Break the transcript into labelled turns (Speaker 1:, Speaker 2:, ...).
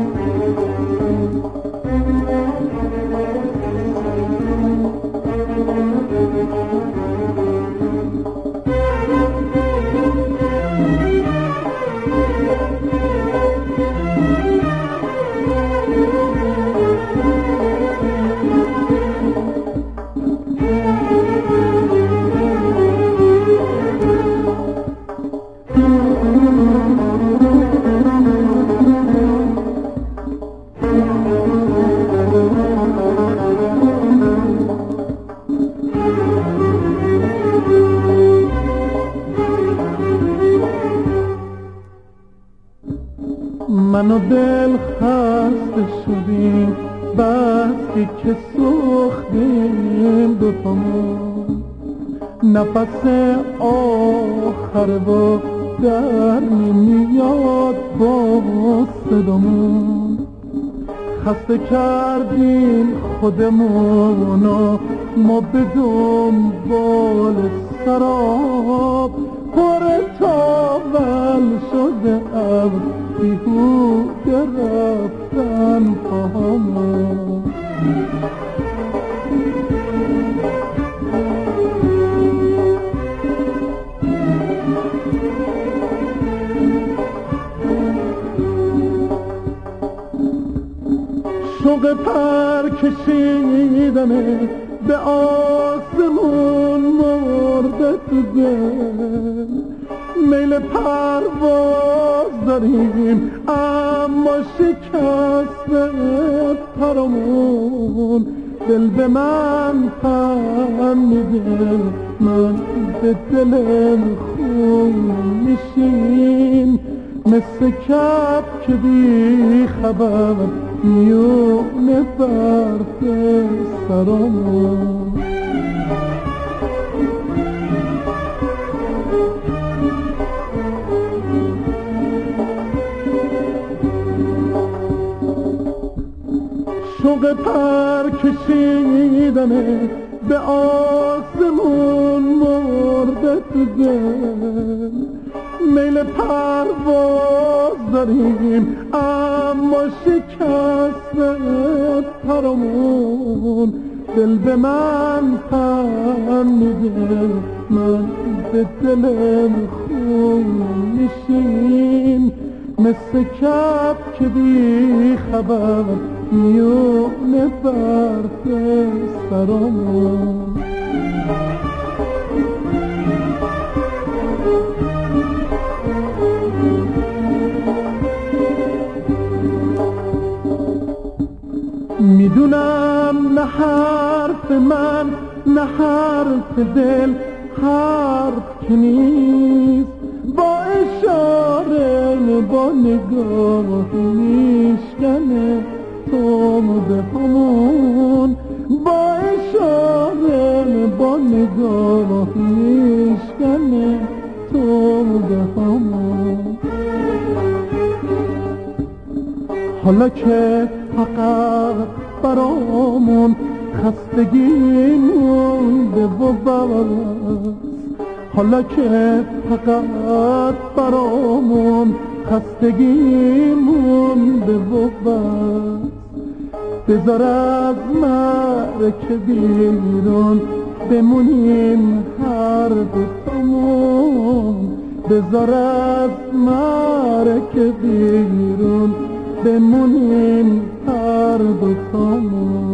Speaker 1: Thank you. منو دل خسته شدیم بسی که سوختیم دوتامون نفس آخر و در میاد با صدامون. خسته کردیم خودمون و ما به دنبال سراب پر تاول شده اب بیهوده رفتن پاهامون شوق پر کشیدنه به آسمون مرده تو دل. میل پرواز داریم اما شکست پرامون. دل به من پن میده من به دل خون میشین مثل کپ که بی خبر میونه برف سرامون شوق پر کشیدنه به آسمون مرده تو دل. میل پرواز داریم اما شکست پرامون. دل به من پن میده من به دل خون میشین. مثل کپ که بی خبر میونه برف سرامون. می‌دونم نه حرف من نه حرف دل حرف نیست. با اشاره با نگاه میشکنه تو به همون. با اشاره با نگاه میشکنه تو به همون. حالا که فقط برامون خستگی مونده و بس حالا که فقط برامون خستگی مونده و بس بذار از مرک بیرون بمونیم هر دوتامون. بذار از مرک بیرون بمونیم هر دوتامون